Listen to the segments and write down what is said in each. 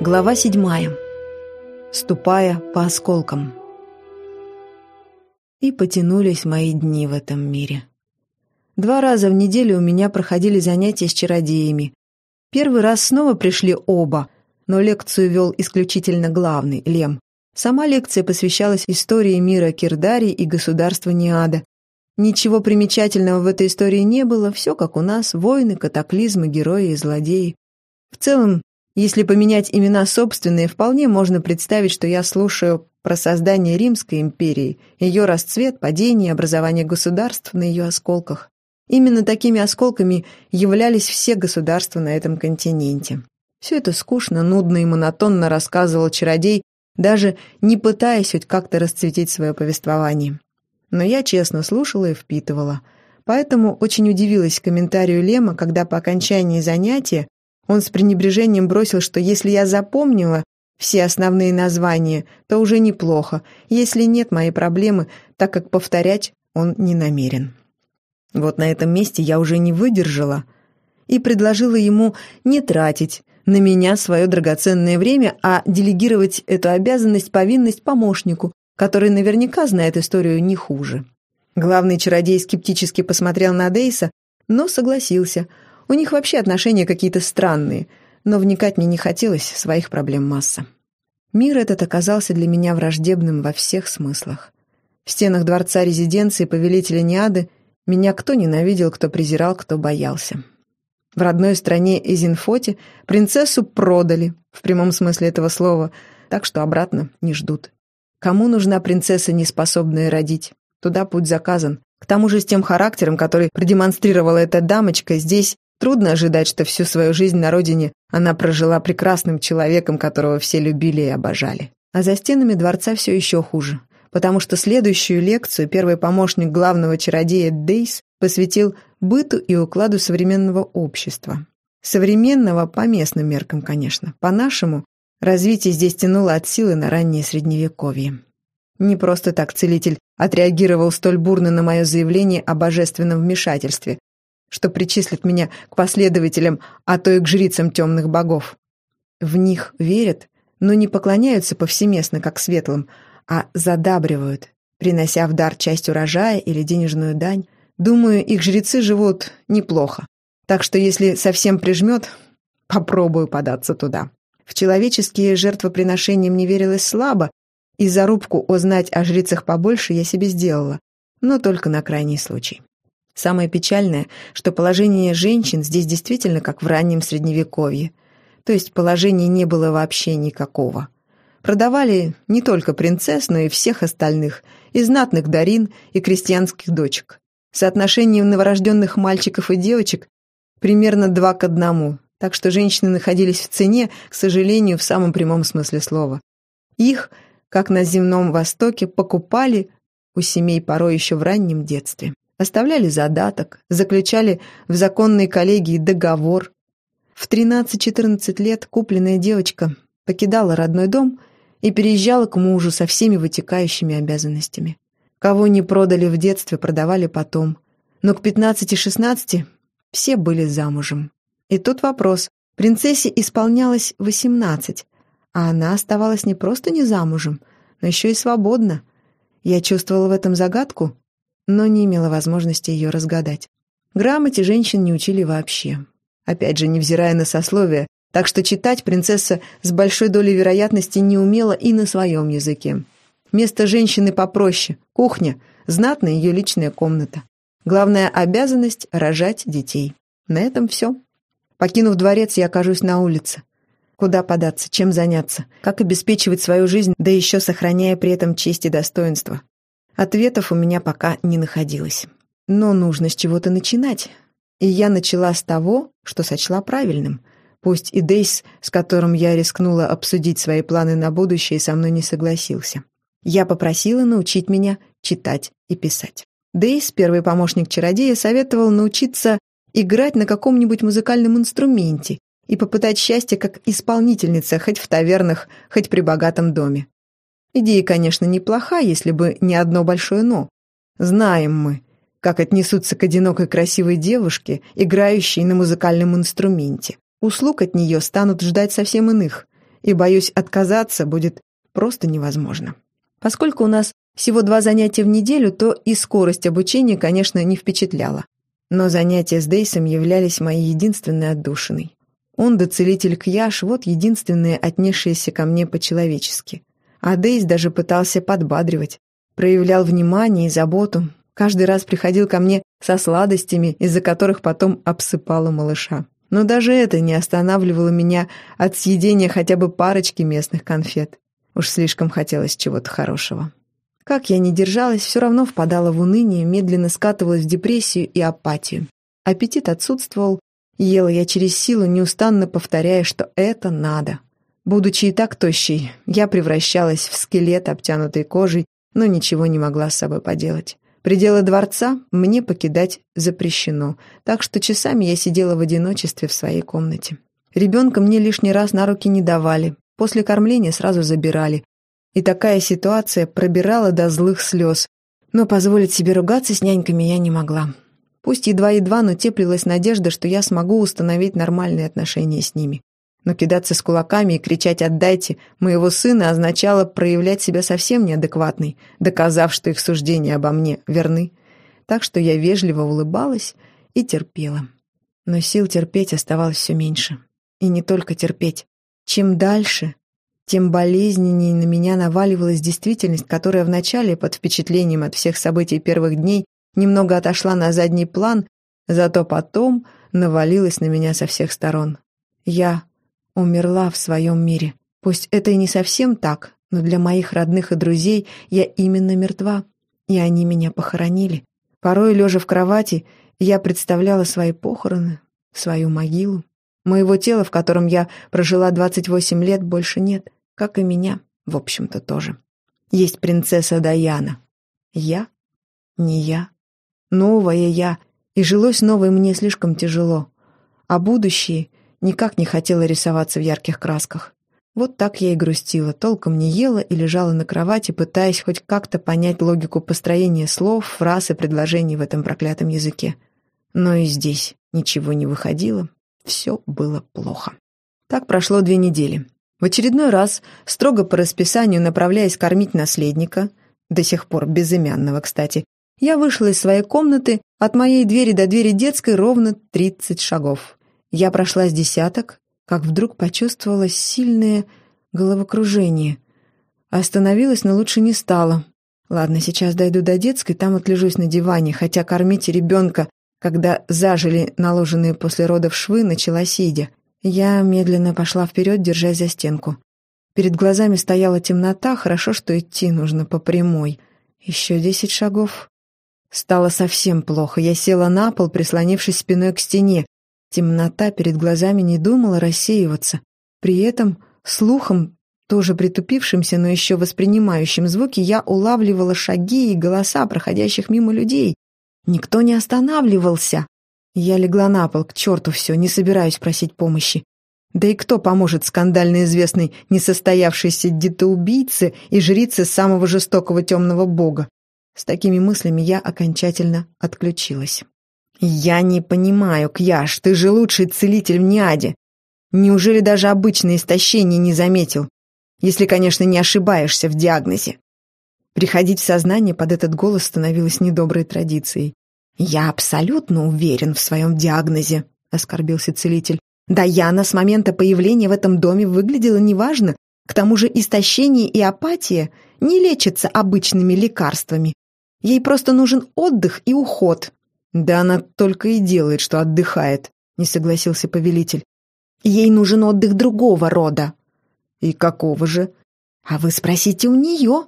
Глава седьмая. Ступая по осколкам. И потянулись мои дни в этом мире. Два раза в неделю у меня проходили занятия с чародеями. Первый раз снова пришли оба, но лекцию вел исключительно главный, Лем. Сама лекция посвящалась истории мира Кирдари и государства Ниада. Ничего примечательного в этой истории не было, все как у нас, войны, катаклизмы, герои и злодеи. В целом, если поменять имена собственные, вполне можно представить, что я слушаю про создание Римской империи, ее расцвет, падение, образование государств на ее осколках. Именно такими осколками являлись все государства на этом континенте. Все это скучно, нудно и монотонно рассказывал чародей, даже не пытаясь хоть как-то расцветить свое повествование. Но я честно слушала и впитывала. Поэтому очень удивилась комментарию Лема, когда по окончании занятия он с пренебрежением бросил, что если я запомнила все основные названия, то уже неплохо, если нет моей проблемы, так как повторять он не намерен. Вот на этом месте я уже не выдержала и предложила ему не тратить на меня свое драгоценное время, а делегировать эту обязанность, повинность помощнику, который наверняка знает историю не хуже. Главный чародей скептически посмотрел на Дейса, но согласился – у них вообще отношения какие-то странные, но вникать мне не хотелось, своих проблем масса. Мир этот оказался для меня враждебным во всех смыслах. В стенах дворца резиденции повелителя Ниады меня кто ненавидел, кто презирал, кто боялся. В родной стране Эзинфоте принцессу продали, в прямом смысле этого слова, так что обратно не ждут. Кому нужна принцесса, неспособная родить? Туда путь заказан. К тому же с тем характером, который продемонстрировала эта дамочка, здесь Трудно ожидать, что всю свою жизнь на родине она прожила прекрасным человеком, которого все любили и обожали. А за стенами дворца все еще хуже, потому что следующую лекцию первый помощник главного чародея Дейс посвятил быту и укладу современного общества. Современного по местным меркам, конечно. По-нашему, развитие здесь тянуло от силы на раннее средневековье. Не просто так целитель отреагировал столь бурно на мое заявление о божественном вмешательстве, что причислят меня к последователям, а то и к жрицам темных богов. В них верят, но не поклоняются повсеместно, как светлым, а задабривают, принося в дар часть урожая или денежную дань. Думаю, их жрецы живут неплохо. Так что если совсем прижмет, попробую податься туда. В человеческие жертвоприношения мне верилось слабо, и зарубку узнать о жрицах побольше я себе сделала, но только на крайний случай. Самое печальное, что положение женщин здесь действительно как в раннем Средневековье. То есть положения не было вообще никакого. Продавали не только принцесс, но и всех остальных, и знатных дарин, и крестьянских дочек. Соотношение новорожденных мальчиков и девочек примерно два к одному, так что женщины находились в цене, к сожалению, в самом прямом смысле слова. Их, как на земном Востоке, покупали у семей порой еще в раннем детстве оставляли задаток, заключали в законной коллегии договор. В 13-14 лет купленная девочка покидала родной дом и переезжала к мужу со всеми вытекающими обязанностями. Кого не продали в детстве, продавали потом. Но к 15-16 все были замужем. И тут вопрос. Принцессе исполнялось 18, а она оставалась не просто не замужем, но еще и свободна. Я чувствовала в этом загадку но не имела возможности ее разгадать. Грамоте женщин не учили вообще. Опять же, невзирая на сословие, так что читать принцесса с большой долей вероятности не умела и на своем языке. Место женщины попроще – кухня, знатная ее личная комната. Главная обязанность – рожать детей. На этом все. Покинув дворец, я окажусь на улице. Куда податься, чем заняться, как обеспечивать свою жизнь, да еще сохраняя при этом честь и достоинство. Ответов у меня пока не находилось. Но нужно с чего-то начинать. И я начала с того, что сочла правильным. Пусть и Дейс, с которым я рискнула обсудить свои планы на будущее, со мной не согласился. Я попросила научить меня читать и писать. Дейс, первый помощник чародея, советовал научиться играть на каком-нибудь музыкальном инструменте и попытать счастье как исполнительница хоть в тавернах, хоть при богатом доме. Идея, конечно, неплоха, если бы не одно большое «но». Знаем мы, как отнесутся к одинокой красивой девушке, играющей на музыкальном инструменте. Услуг от нее станут ждать совсем иных. и, боюсь, отказаться будет просто невозможно. Поскольку у нас всего два занятия в неделю, то и скорость обучения, конечно, не впечатляла. Но занятия с Дейсом являлись моей единственной отдушиной. Он да целитель Кьяш – вот единственные отнесшиеся ко мне по-человечески. А Дейс даже пытался подбадривать, проявлял внимание и заботу, каждый раз приходил ко мне со сладостями, из-за которых потом обсыпала малыша. Но даже это не останавливало меня от съедения хотя бы парочки местных конфет. Уж слишком хотелось чего-то хорошего. Как я ни держалась, все равно впадала в уныние, медленно скатывалась в депрессию и апатию. Аппетит отсутствовал, ела я через силу, неустанно повторяя, что это надо. Будучи и так тощей, я превращалась в скелет, обтянутый кожей, но ничего не могла с собой поделать. Пределы дворца мне покидать запрещено, так что часами я сидела в одиночестве в своей комнате. Ребенка мне лишний раз на руки не давали, после кормления сразу забирали. И такая ситуация пробирала до злых слез, но позволить себе ругаться с няньками я не могла. Пусть едва-едва, но теплилась надежда, что я смогу установить нормальные отношения с ними. Но кидаться с кулаками и кричать «отдайте» моего сына означало проявлять себя совсем неадекватной, доказав, что их суждения обо мне верны. Так что я вежливо улыбалась и терпела. Но сил терпеть оставалось все меньше. И не только терпеть. Чем дальше, тем болезненнее на меня наваливалась действительность, которая вначале, под впечатлением от всех событий первых дней, немного отошла на задний план, зато потом навалилась на меня со всех сторон. Я умерла в своем мире. Пусть это и не совсем так, но для моих родных и друзей я именно мертва, и они меня похоронили. Порой, лежа в кровати, я представляла свои похороны, свою могилу. Моего тела, в котором я прожила 28 лет, больше нет, как и меня, в общем-то, тоже. Есть принцесса Даяна. Я? Не я. Новая я. И жилось новой мне слишком тяжело. А будущее никак не хотела рисоваться в ярких красках. Вот так я и грустила, толком не ела и лежала на кровати, пытаясь хоть как-то понять логику построения слов, фраз и предложений в этом проклятом языке. Но и здесь ничего не выходило, все было плохо. Так прошло две недели. В очередной раз, строго по расписанию направляясь кормить наследника, до сих пор безымянного, кстати, я вышла из своей комнаты, от моей двери до двери детской ровно 30 шагов. Я прошла с десяток, как вдруг почувствовала сильное головокружение. Остановилась, но лучше не стала. Ладно, сейчас дойду до детской, там отлежусь на диване, хотя кормить ребенка, когда зажили наложенные после родов швы, начала сидя. Я медленно пошла вперед, держась за стенку. Перед глазами стояла темнота, хорошо, что идти нужно по прямой. Еще десять шагов. Стало совсем плохо. Я села на пол, прислонившись спиной к стене. Темнота перед глазами не думала рассеиваться. При этом слухом, тоже притупившимся, но еще воспринимающим звуки, я улавливала шаги и голоса проходящих мимо людей. Никто не останавливался. Я легла на пол, к черту все, не собираюсь просить помощи. Да и кто поможет скандально известной несостоявшейся детоубийце и жрице самого жестокого темного бога? С такими мыслями я окончательно отключилась. «Я не понимаю, Кьяш, ты же лучший целитель в Ниаде. Неужели даже обычное истощение не заметил? Если, конечно, не ошибаешься в диагнозе». Приходить в сознание под этот голос становилось недоброй традицией. «Я абсолютно уверен в своем диагнозе», — оскорбился целитель. «Даяна с момента появления в этом доме выглядела неважно. К тому же истощение и апатия не лечатся обычными лекарствами. Ей просто нужен отдых и уход, «Да она только и делает, что отдыхает», — не согласился повелитель. «Ей нужен отдых другого рода». «И какого же?» «А вы спросите у нее.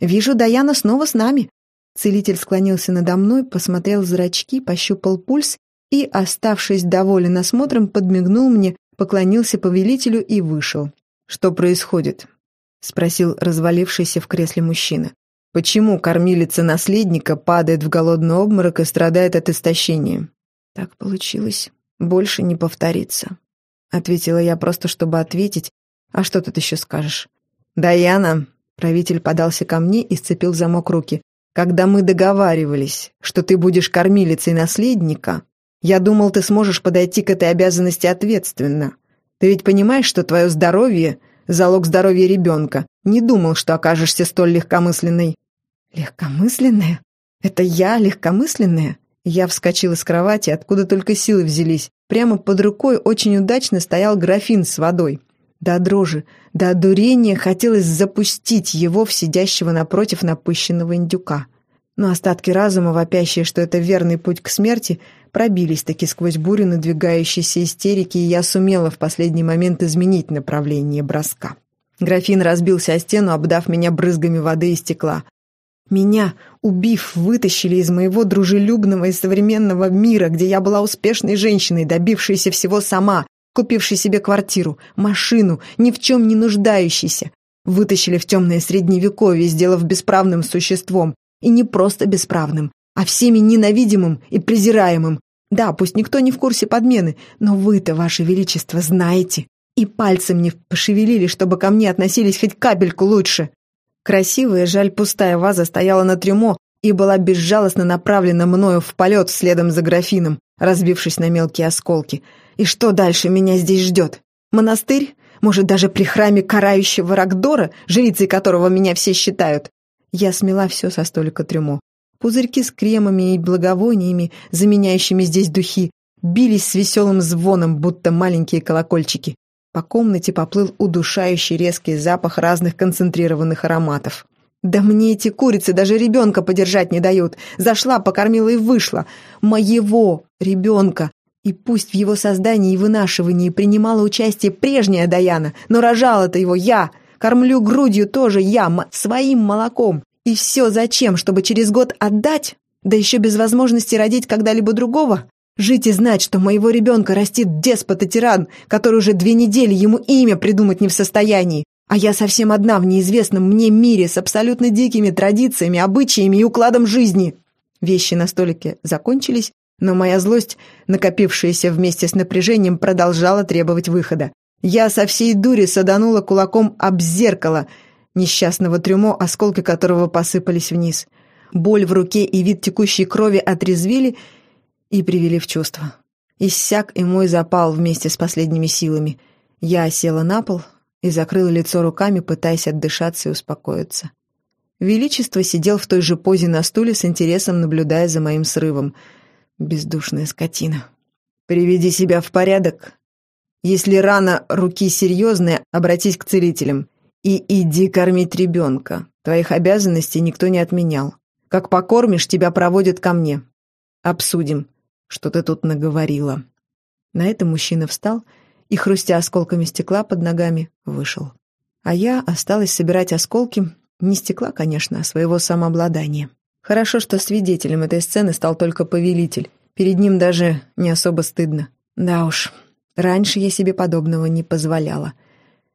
Вижу, Даяна снова с нами». Целитель склонился надо мной, посмотрел зрачки, пощупал пульс и, оставшись доволен осмотром, подмигнул мне, поклонился повелителю и вышел. «Что происходит?» — спросил развалившийся в кресле мужчина. Почему кормилица наследника падает в голодный обморок и страдает от истощения? Так получилось. Больше не повторится. Ответила я просто, чтобы ответить. А что тут еще скажешь? Даяна, правитель подался ко мне и сцепил замок руки. Когда мы договаривались, что ты будешь кормилицей наследника, я думал, ты сможешь подойти к этой обязанности ответственно. Ты ведь понимаешь, что твое здоровье Залог здоровья ребенка. Не думал, что окажешься столь легкомысленной». «Легкомысленная? Это я легкомысленная?» Я вскочила с кровати, откуда только силы взялись. Прямо под рукой очень удачно стоял графин с водой. До дрожи, до одурения хотелось запустить его в сидящего напротив напыщенного индюка. Но остатки разума, вопящие, что это верный путь к смерти, пробились таки сквозь бурю надвигающейся истерики, и я сумела в последний момент изменить направление броска. Графин разбился о стену, обдав меня брызгами воды и стекла. Меня, убив, вытащили из моего дружелюбного и современного мира, где я была успешной женщиной, добившейся всего сама, купившей себе квартиру, машину, ни в чем не нуждающейся. Вытащили в темное средневековье, сделав бесправным существом. И не просто бесправным, а всеми ненавидимым и презираемым. Да, пусть никто не в курсе подмены, но вы-то, ваше величество, знаете. И пальцем не пошевелили, чтобы ко мне относились хоть капельку лучше. Красивая, жаль, пустая ваза стояла на трюмо и была безжалостно направлена мною в полет следом за графином, разбившись на мелкие осколки. И что дальше меня здесь ждет? Монастырь? Может, даже при храме карающего Рагдора, жрицей которого меня все считают? Я смела все со столика трюмо. Пузырьки с кремами и благовониями, заменяющими здесь духи, бились с веселым звоном, будто маленькие колокольчики. По комнате поплыл удушающий резкий запах разных концентрированных ароматов. «Да мне эти курицы даже ребенка подержать не дают. Зашла, покормила и вышла. Моего ребенка. И пусть в его создании и вынашивании принимала участие прежняя Даяна, но рожала-то его я. Кормлю грудью тоже я, своим молоком. И все зачем? Чтобы через год отдать? Да еще без возможности родить когда-либо другого? Жить и знать, что моего ребенка растит деспот и тиран, который уже две недели ему имя придумать не в состоянии. А я совсем одна в неизвестном мне мире с абсолютно дикими традициями, обычаями и укладом жизни. Вещи на столике закончились, но моя злость, накопившаяся вместе с напряжением, продолжала требовать выхода. Я со всей дури саданула кулаком об зеркало несчастного трюмо, осколки которого посыпались вниз. Боль в руке и вид текущей крови отрезвили и привели в чувство. Иссяк и мой запал вместе с последними силами. Я села на пол, и закрыл лицо руками, пытаясь отдышаться и успокоиться. Величество сидел в той же позе на стуле с интересом, наблюдая за моим срывом. Бездушная скотина. «Приведи себя в порядок. Если рана руки серьезная, обратись к целителям. И иди кормить ребенка. Твоих обязанностей никто не отменял. Как покормишь, тебя проводят ко мне. Обсудим, что ты тут наговорила». На это мужчина встал и, хрустя осколками стекла под ногами, вышел. А я осталась собирать осколки, не стекла, конечно, а своего самообладания. Хорошо, что свидетелем этой сцены стал только повелитель. Перед ним даже не особо стыдно. Да уж, раньше я себе подобного не позволяла.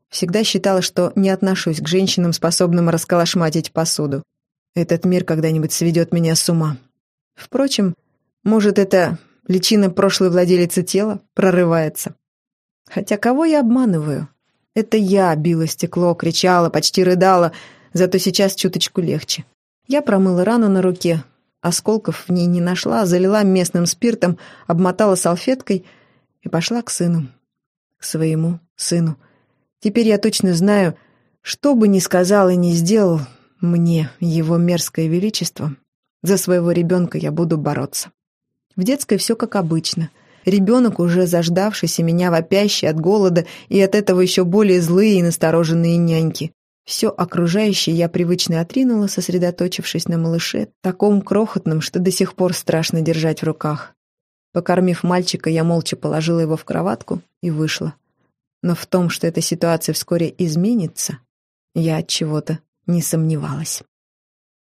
Всегда считала, что не отношусь к женщинам, способным расколошматить посуду. Этот мир когда-нибудь сведет меня с ума. Впрочем, может, это личина прошлой владелицы тела прорывается. Хотя кого я обманываю? Это я била стекло, кричала, почти рыдала, зато сейчас чуточку легче. Я промыла рану на руке, осколков в ней не нашла, залила местным спиртом, обмотала салфеткой и пошла к сыну. К своему сыну. Теперь я точно знаю, что бы ни сказал и ни сделал мне его мерзкое величество, за своего ребенка я буду бороться. В детской все как обычно — Ребенок, уже заждавшийся меня вопящий от голода и от этого еще более злые и настороженные няньки. Все окружающее я привычно отринула, сосредоточившись на малыше, таком крохотном, что до сих пор страшно держать в руках. Покормив мальчика, я молча положила его в кроватку и вышла. Но в том, что эта ситуация вскоре изменится, я от чего-то не сомневалась.